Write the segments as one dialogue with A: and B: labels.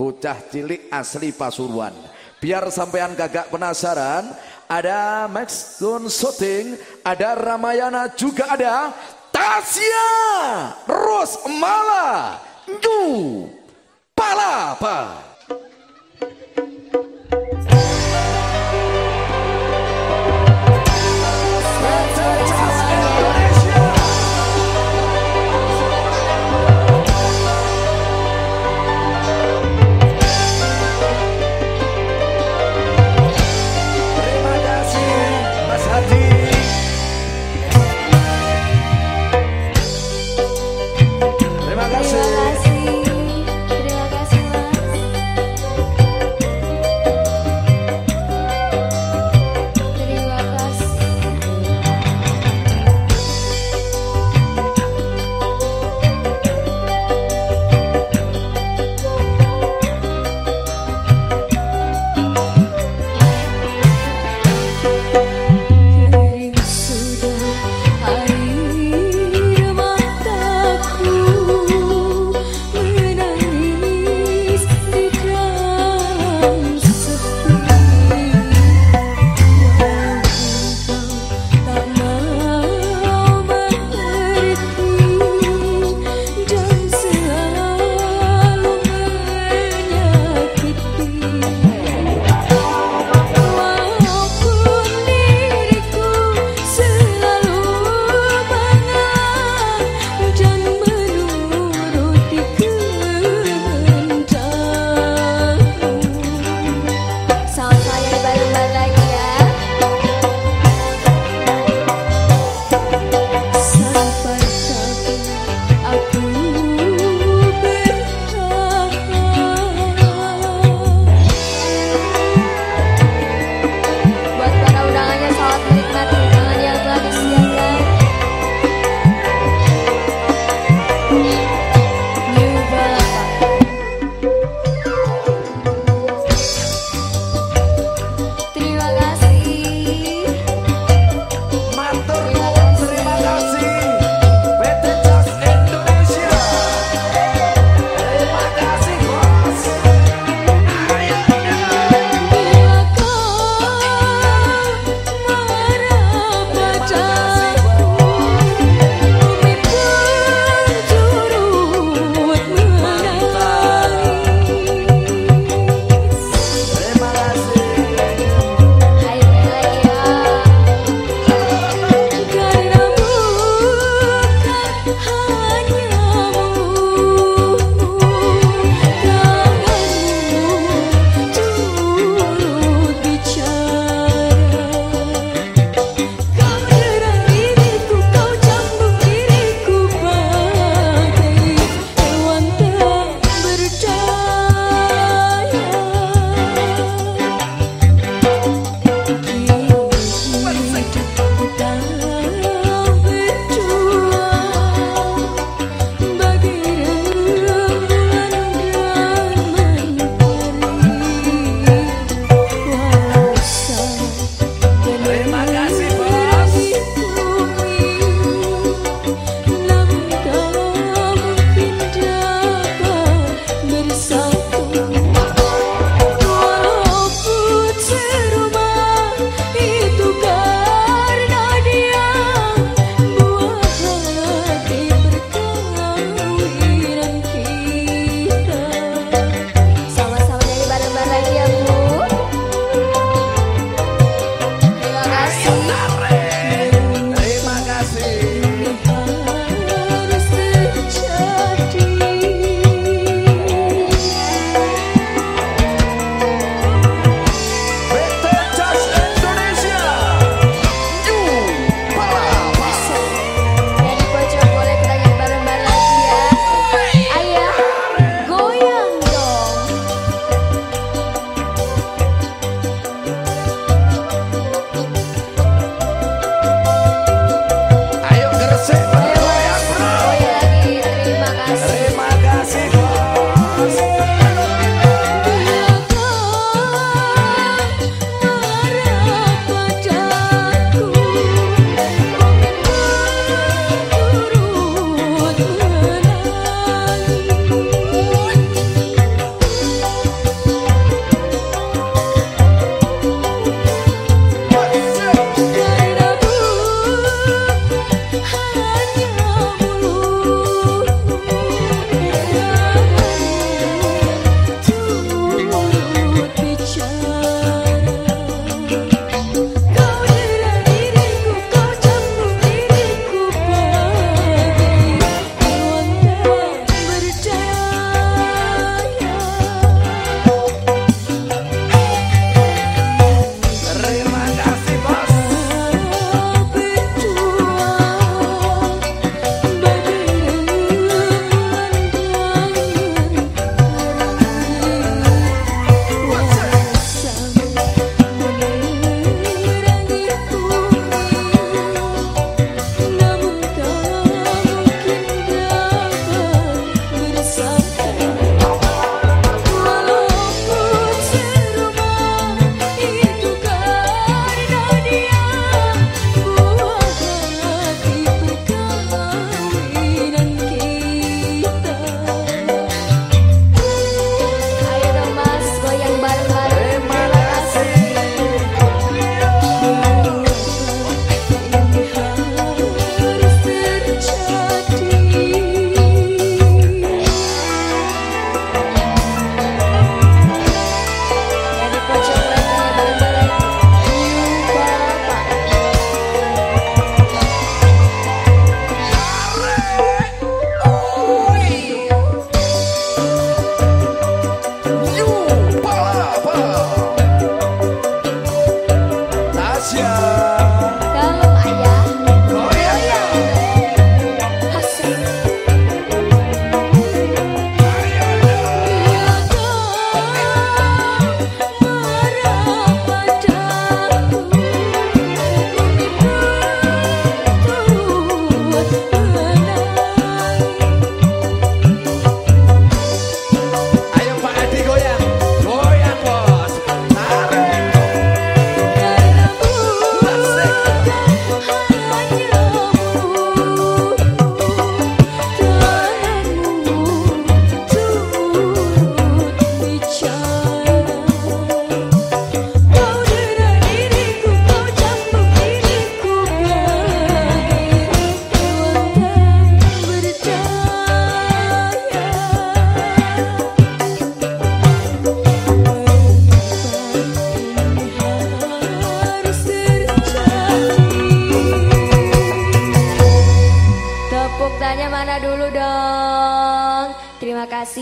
A: bocah cilik asli Pasuruan. Biar sampean gagak penasaran, ada Max Gun Shooting, ada Ramayana juga ada Tasya Rosmala Nju Palapa.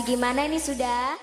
A: Gimana ini sudah?